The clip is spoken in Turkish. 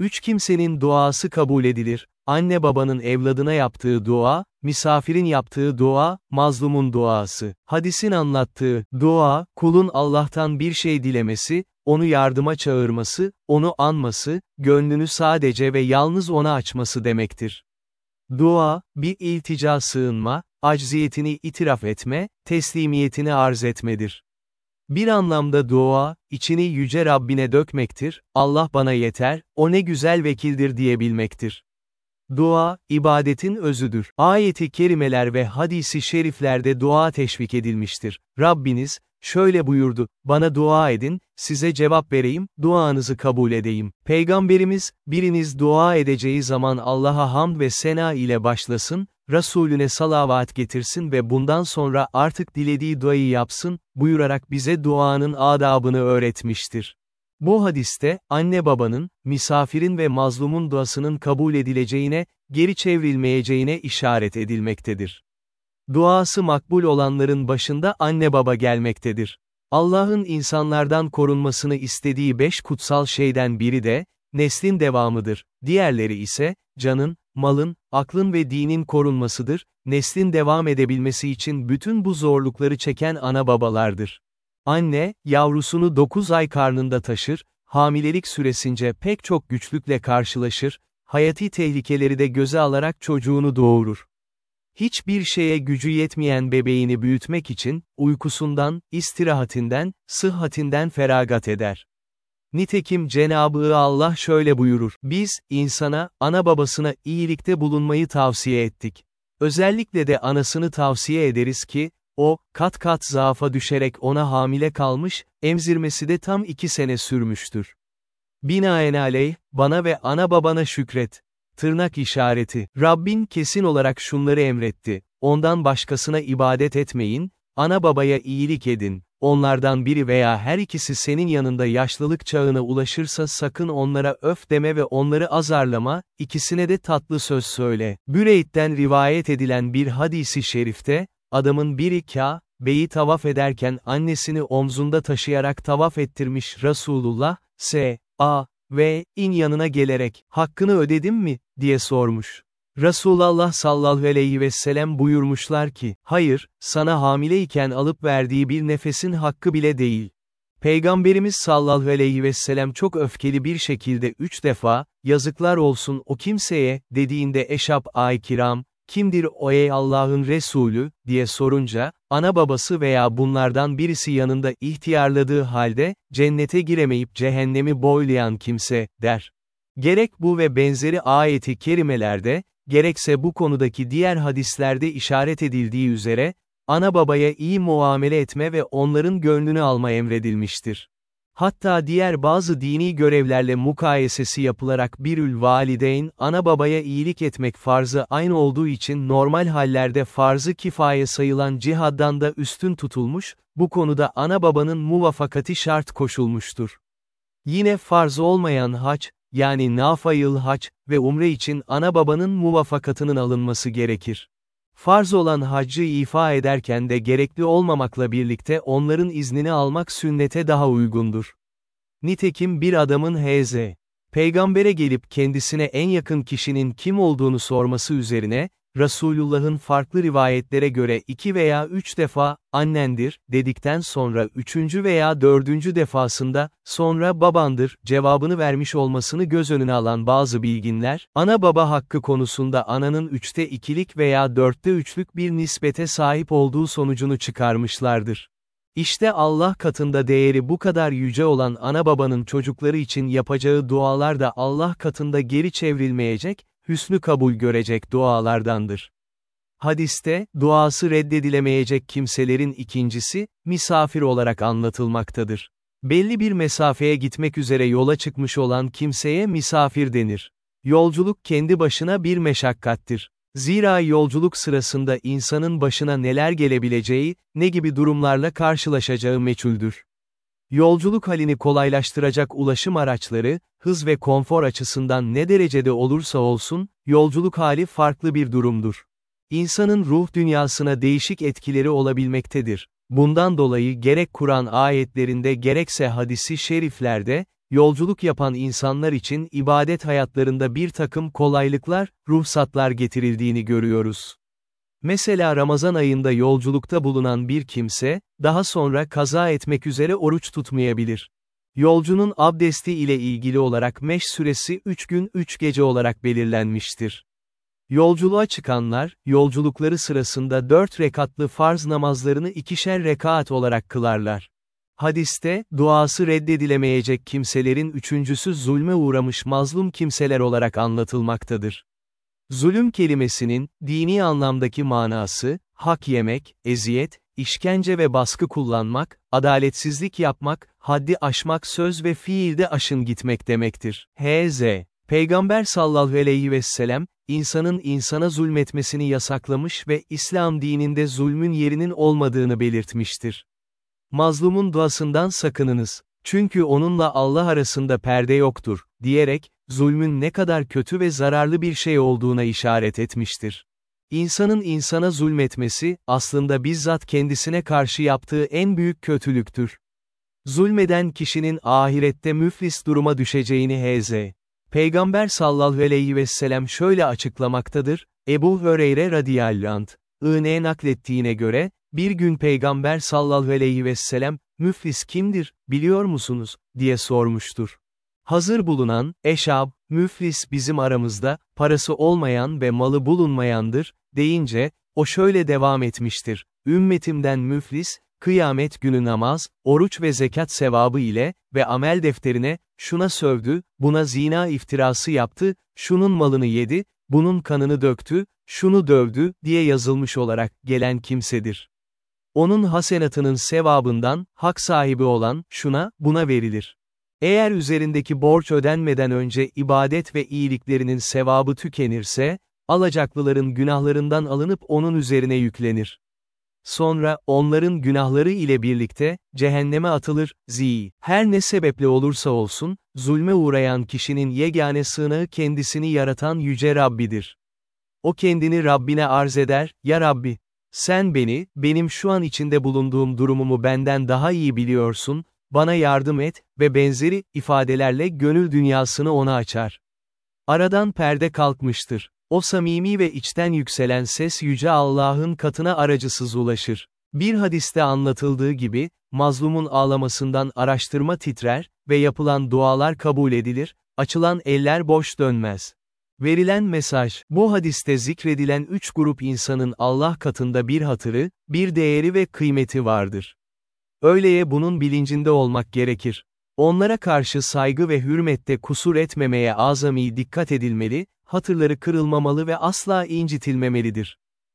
Üç kimsenin duası kabul edilir. Anne babanın evladına yaptığı dua, misafirin yaptığı dua, mazlumun duası. Hadisin anlattığı, dua, kulun Allah'tan bir şey dilemesi, onu yardıma çağırması, onu anması, gönlünü sadece ve yalnız ona açması demektir. Dua, bir iltica sığınma, acziyetini itiraf etme, teslimiyetini arz etmedir. Bir anlamda dua, içini yüce Rabbine dökmektir, Allah bana yeter, o ne güzel vekildir diyebilmektir. Dua, ibadetin özüdür. Ayeti kerimeler ve hadisi şeriflerde dua teşvik edilmiştir. Rabbiniz, şöyle buyurdu, bana dua edin, size cevap vereyim, duanızı kabul edeyim. Peygamberimiz, biriniz dua edeceği zaman Allah'a hamd ve sena ile başlasın, Resulüne salavat getirsin ve bundan sonra artık dilediği duayı yapsın, buyurarak bize duanın adabını öğretmiştir. Bu hadiste, anne babanın, misafirin ve mazlumun duasının kabul edileceğine, geri çevrilmeyeceğine işaret edilmektedir. Duası makbul olanların başında anne baba gelmektedir. Allah'ın insanlardan korunmasını istediği beş kutsal şeyden biri de, neslin devamıdır, diğerleri ise, canın, malın, aklın ve dinin korunmasıdır, neslin devam edebilmesi için bütün bu zorlukları çeken ana babalardır. Anne, yavrusunu 9 ay karnında taşır, hamilelik süresince pek çok güçlükle karşılaşır, hayati tehlikeleri de göze alarak çocuğunu doğurur. Hiçbir şeye gücü yetmeyen bebeğini büyütmek için, uykusundan, istirahatinden, sıhhatinden feragat eder. Nitekim Cenab-ı Allah şöyle buyurur, biz, insana, ana babasına iyilikte bulunmayı tavsiye ettik. Özellikle de anasını tavsiye ederiz ki, o, kat kat zaafa düşerek ona hamile kalmış, emzirmesi de tam iki sene sürmüştür. Binaenaleyh, bana ve ana babana şükret. Tırnak işareti, Rabbin kesin olarak şunları emretti, ondan başkasına ibadet etmeyin, ana babaya iyilik edin, onlardan biri veya her ikisi senin yanında yaşlılık çağına ulaşırsa sakın onlara öf deme ve onları azarlama, ikisine de tatlı söz söyle. Büreyd'den rivayet edilen bir hadisi şerifte, adamın biri Ka, beyi tavaf ederken annesini omzunda taşıyarak tavaf ettirmiş Resulullah, S. A. ve in yanına gelerek, hakkını ödedim mi, diye sormuş. Resulullah sallallahu aleyhi ve sellem buyurmuşlar ki, hayır, sana hamileyken alıp verdiği bir nefesin hakkı bile değil. Peygamberimiz sallallahu aleyhi ve sellem çok öfkeli bir şekilde üç defa, yazıklar olsun o kimseye, dediğinde Eşap ay kiram, kimdir o ey Allah'ın Resulü, diye sorunca, ana babası veya bunlardan birisi yanında ihtiyarladığı halde, cennete giremeyip cehennemi boylayan kimse, der. Gerek bu ve benzeri ayeti kerimelerde, gerekse bu konudaki diğer hadislerde işaret edildiği üzere, ana babaya iyi muamele etme ve onların gönlünü alma emredilmiştir. Hatta diğer bazı dini görevlerle mukayesesi yapılarak birül valideyn, ana babaya iyilik etmek farzı aynı olduğu için normal hallerde farzı kifaye sayılan cihaddan da üstün tutulmuş, bu konuda ana babanın muvafakati şart koşulmuştur. Yine farz olmayan haç, yani nafayıl haç ve umre için ana babanın muvafakatının alınması gerekir. Farz olan haccı ifa ederken de gerekli olmamakla birlikte onların iznini almak sünnete daha uygundur. Nitekim bir adamın H.Z. Peygambere gelip kendisine en yakın kişinin kim olduğunu sorması üzerine, Resulullah'ın farklı rivayetlere göre iki veya üç defa, annendir, dedikten sonra üçüncü veya dördüncü defasında, sonra babandır, cevabını vermiş olmasını göz önüne alan bazı bilginler, ana baba hakkı konusunda ananın üçte ikilik veya dörtte üçlük bir nispete sahip olduğu sonucunu çıkarmışlardır. İşte Allah katında değeri bu kadar yüce olan ana babanın çocukları için yapacağı dualar da Allah katında geri çevrilmeyecek, hüsnü kabul görecek dualardandır. Hadiste, duası reddedilemeyecek kimselerin ikincisi, misafir olarak anlatılmaktadır. Belli bir mesafeye gitmek üzere yola çıkmış olan kimseye misafir denir. Yolculuk kendi başına bir meşakkattir. Zira yolculuk sırasında insanın başına neler gelebileceği, ne gibi durumlarla karşılaşacağı meçhuldür. Yolculuk halini kolaylaştıracak ulaşım araçları, hız ve konfor açısından ne derecede olursa olsun, yolculuk hali farklı bir durumdur. İnsanın ruh dünyasına değişik etkileri olabilmektedir. Bundan dolayı gerek Kur'an ayetlerinde gerekse hadisi şeriflerde, yolculuk yapan insanlar için ibadet hayatlarında bir takım kolaylıklar, ruhsatlar getirildiğini görüyoruz. Mesela Ramazan ayında yolculukta bulunan bir kimse, daha sonra kaza etmek üzere oruç tutmayabilir. Yolcunun abdesti ile ilgili olarak meş süresi 3 gün 3 gece olarak belirlenmiştir. Yolculuğa çıkanlar, yolculukları sırasında 4 rekatlı farz namazlarını ikişer rekat olarak kılarlar. Hadiste, duası reddedilemeyecek kimselerin üçüncüsü zulme uğramış mazlum kimseler olarak anlatılmaktadır. Zulüm kelimesinin, dini anlamdaki manası, hak yemek, eziyet, işkence ve baskı kullanmak, adaletsizlik yapmak, haddi aşmak söz ve fiilde aşın gitmek demektir. H.Z. Peygamber sallallahu aleyhi ve sellem, insanın insana zulmetmesini yasaklamış ve İslam dininde zulmün yerinin olmadığını belirtmiştir. Mazlumun duasından sakınınız. Çünkü onunla Allah arasında perde yoktur, diyerek, zulmün ne kadar kötü ve zararlı bir şey olduğuna işaret etmiştir. İnsanın insana zulmetmesi, aslında bizzat kendisine karşı yaptığı en büyük kötülüktür. Zulmeden kişinin ahirette müflis duruma düşeceğini H.Z. Peygamber sallallahu aleyhi ve sellem şöyle açıklamaktadır, Ebu Höreyre radiyallahu ığneye naklettiğine göre, bir gün Peygamber sallallahu aleyhi ve sellem, müflis kimdir, biliyor musunuz, diye sormuştur. Hazır bulunan, eşab, müflis bizim aramızda, parası olmayan ve malı bulunmayandır, deyince, o şöyle devam etmiştir, ümmetimden müflis, kıyamet günü namaz, oruç ve zekat sevabı ile ve amel defterine, şuna sövdü, buna zina iftirası yaptı, şunun malını yedi, bunun kanını döktü, şunu dövdü, diye yazılmış olarak gelen kimsedir. Onun hasenatının sevabından, hak sahibi olan, şuna, buna verilir. Eğer üzerindeki borç ödenmeden önce ibadet ve iyiliklerinin sevabı tükenirse, alacaklıların günahlarından alınıp onun üzerine yüklenir. Sonra, onların günahları ile birlikte, cehenneme atılır, zi. Her ne sebeple olursa olsun, zulme uğrayan kişinin yegane sığınağı kendisini yaratan Yüce Rabbidir. O kendini Rabbine arz eder, ya Rabbi, sen beni, benim şu an içinde bulunduğum durumumu benden daha iyi biliyorsun, bana yardım et, ve benzeri, ifadelerle gönül dünyasını ona açar. Aradan perde kalkmıştır. O samimi ve içten yükselen ses Yüce Allah'ın katına aracısız ulaşır. Bir hadiste anlatıldığı gibi, mazlumun ağlamasından araştırma titrer ve yapılan dualar kabul edilir, açılan eller boş dönmez. Verilen mesaj, bu hadiste zikredilen üç grup insanın Allah katında bir hatırı, bir değeri ve kıymeti vardır. Öyleye bunun bilincinde olmak gerekir. Onlara karşı saygı ve hürmette kusur etmemeye azami dikkat edilmeli, hatırları kırılmamalı ve asla incitilmemelidir.